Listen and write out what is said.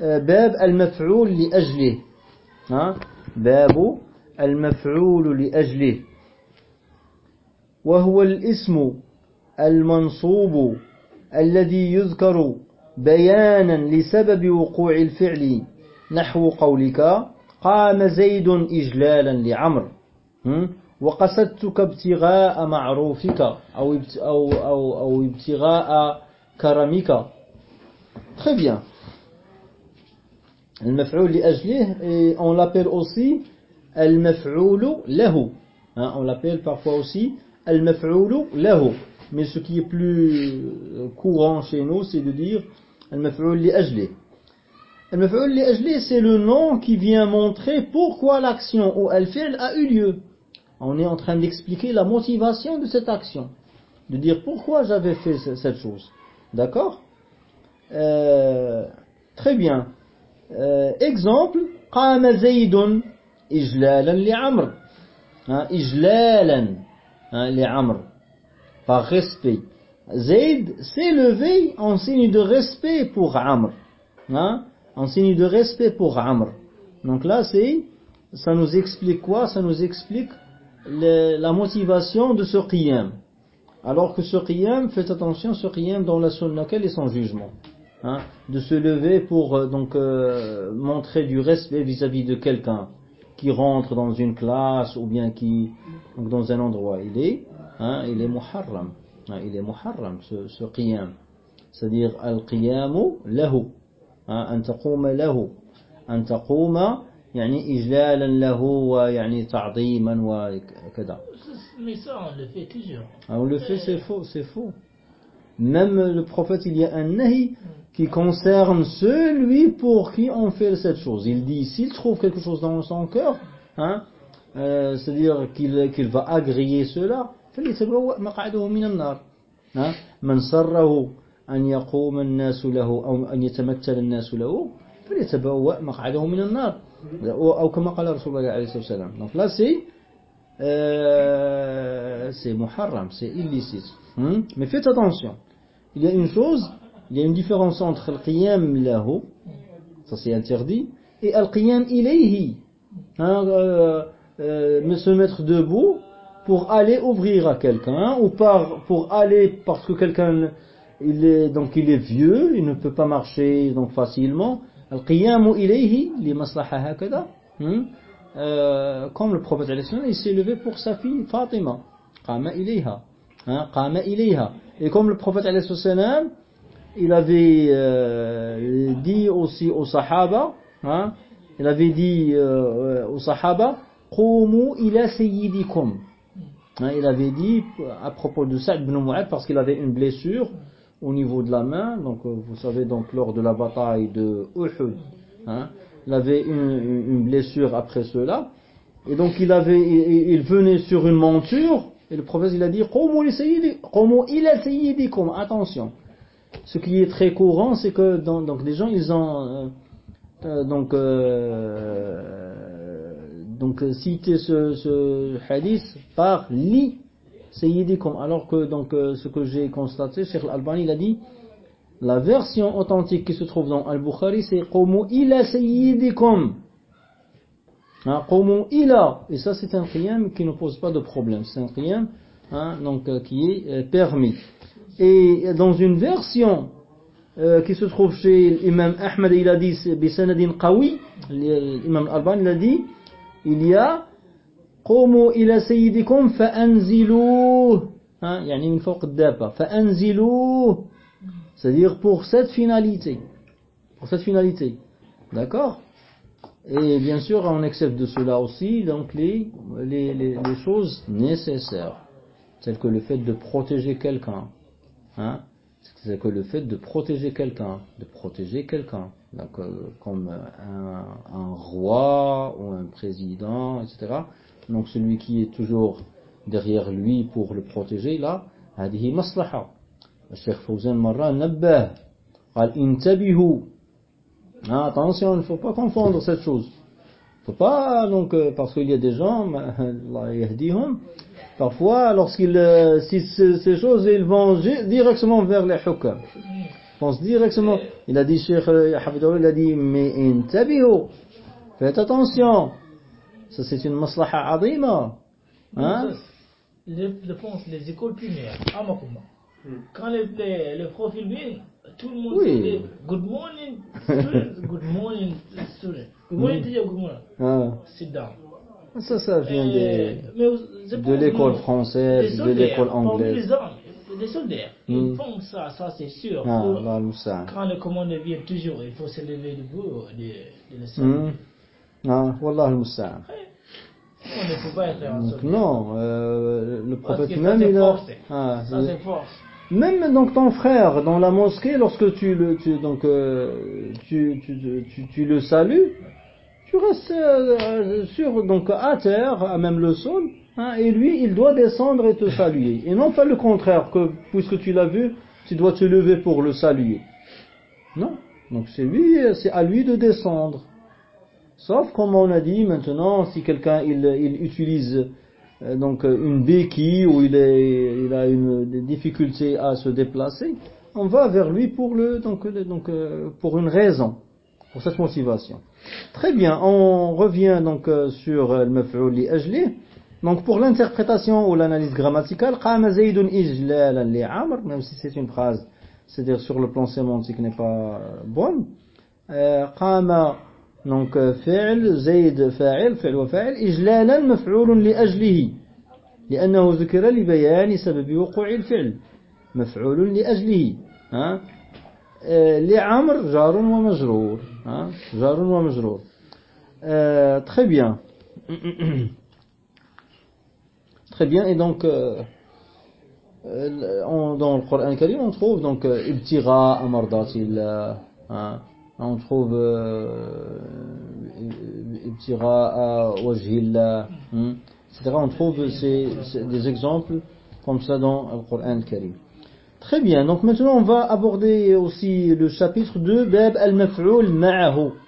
باب المفعول لأجله. ها؟ باب المفعول لأجله. وهو الاسم المنصوب الذي يذكر بيانا لسبب وقوع الفعل نحو قولك قام زيد إجلالا لعمر وقصدتك ابتغاء معروفك أو, أو, أو, أو ابتغاء كرمك. Très bien. Al-maf'oul li ajlih, on l'appelle aussi al-maf'oul lahu. Hein, on l'appelle parfois aussi al-maf'oul lahu. Mais ce qui est plus courant chez nous, c'est de dire al-maf'oul li ajlih. Al-maf'oul li ajlih, c'est le nom qui vient montrer pourquoi l'action ou al-fi'l a eu lieu. On est en train d'expliquer la motivation de cette action. De dire pourquoi j'avais fait cette chose. D'accord? Euh, très bien euh, exemple قام زيد إجلالا لعمر إجلالا لعمر par respect Zayd s'est levé en signe de respect pour Amr hein, en signe de respect pour Amr donc là c'est ça nous explique quoi ça nous explique le, la motivation de ce qiyam alors que ce qiyam faites attention ce qiyam dans la sunna quel est son jugement hein, de se lever pour euh, donc euh, montrer du respect vis-à-vis de quelqu'un qui rentre dans une classe ou bien qui donc dans un endroit il est hein, il est muharram hein, il est muharram ce, ce qiyam c'est-à-dire al-qiyamu lahu hein, an taquma lahu an taquma يعني إجلالا له ويعني تعظيما وكذا mais ça on le fait toujours on le fait c'est faux c'est faux même le prophète il y a un nahi qui concerne celui pour qui on fait cette chose. Il dit, s'il trouve quelque chose dans son cœur, hein, euh, c'est-à-dire qu'il qu va agréer cela, فليتبوأ مقعده من النار من صره أن يقوم الناس له أو أن يتمثل الناس له فليتبوأ مقعده من النار أو كما قال رسول الله عليه الصلاة والسلام donc là c'est euh, c'est muharram c'est illicite hmm? mais faites attention il y a une chose il y a une différence entre al-qiyam lahu, ça c'est interdit, et al-qiyam ilayhi. Hein, euh, euh, se mettre debout pour aller ouvrir à quelqu'un, ou par, pour aller parce que quelqu'un il est, donc il est vieux, il ne peut pas marcher donc facilement. Al-qiyam ilayhi, li maslaha hakada. Hmm? Euh, comme le prophète il s'est levé pour sa fille Fatima. Qama ilayha. Hein, qama ilayha. Et comme le prophète il avait euh, dit aussi aux Sahaba, hein, il avait dit euh, aux Sahaba, ila sayyidikum. Hein, il avait dit à propos de Sa'd ibn Mu'ad parce qu'il avait une blessure au niveau de la main, donc euh, vous savez donc lors de la bataille de Uhud, hein, il avait une, blessure après cela, et donc il avait, il venait sur une monture, et le prophète il a dit attention. Ce qui est très courant, c'est que donc les gens, ils ont euh, euh, donc euh, donc cité ce, hadith par li sayyidikum, alors que donc ce que j'ai constaté, Cheikh Al-Albani il a dit la version authentique qui se trouve dans Al-Bukhari, c'est qumu ila sayyidikum. Hein, ila, et ça c'est un qiyam qui ne pose pas de problème, c'est un qiyam hein, donc qui est permis. Et dans une version euh, qui se trouve chez l'imam Ahmed, il a dit bisanadin qawi, l'imam Al-Alban il a dit il y a قوموا إلى سيدكم فأنزلوه hein, يعني من فوق الدابة فأنزلوه c'est-à-dire pour cette finalité pour cette finalité d'accord et bien sûr on accepte de cela aussi donc les, les, les, les choses nécessaires telles que le fait de protéger quelqu'un Hein c'est que le fait de protéger quelqu'un, de protéger quelqu'un, euh, comme un, un, roi ou un président, etc. Donc celui qui est toujours derrière lui pour le protéger, là, هذه مصلحة. الشيخ فوزان مرة نبه قال انتبهوا attention, il ne faut pas confondre cette chose. Il ne faut pas, donc, euh, parce qu'il y a des gens, Parfois, lorsqu'ils euh, si ces choses, ils vont directement vers les hukam. pense directement. Il a dit, Cheikh Hafidullah, il a dit, mais intabihu, faites attention. Ça, c'est une maslaha azima. Hein? Les, les écoles primaires, à Makuma, quand les, les, les profils viennent, tout le monde Oui. dit Good morning, student. Good morning, student. Good morning, teacher. Good morning. Ah, Sit down. ça, ça vient des... je de l'école française, de l'école anglaise. Les hommes, les soldats, Hmm. ils font ça, ça c'est sûr. Ah, Faut- Allah al-Musta'an. quand le commandant vient toujours, il faut se lever debout de, de le saluer. Hmm. Ah, Wallah al-Musta'an. On ne peut pas être un soldat. non, euh, le prophète ça, même, il a... Ah, Ça c'est- c'est force. Même donc ton frère dans la mosquée, lorsque tu le, donc, euh, tu, tu, tu, le salues, tu restes euh, sur, donc à terre, à même le sol, hein, et lui, il doit descendre et te saluer. Et non pas le contraire, que puisque tu l'as vu, tu dois te lever pour le saluer. Non. Donc c'est lui, c'est à lui de descendre. Sauf comme on a dit maintenant, si quelqu'un il, il utilise euh, donc euh, une béquille où il, est, il a une des difficultés à se déplacer, on va vers lui pour le donc, euh, donc pour une raison, pour cette motivation. Très bien, on revient donc sur le maf'ul li ajli. Donc pour l'interprétation ou l'analyse grammaticale, qama zaydun ijlalan li amr, même si c'est une phrase, c'est-à-dire sur le plan sémantique n'est pas bonne. qama euh, فعل زيد فاعل فعل وفاعل إجلالا مفعول لأجله لأنه ذكر لبيان سبب وقوع الفعل. مفعول لأجله. ها؟ آه، لعمر جار ومجرور. ها؟ جار ومجرور. آه، très bien. très bien. Et donc euh, euh, on- dans le Coran Karim on trouve donc euh, amardatillah. On trouve euh, ibtira wajhillah hein, etc on trouve des exemples comme ça dans le Coran Karim. Très bien. Donc maintenant on va aborder aussi le chapitre de bab al-maf'ul ma'ahu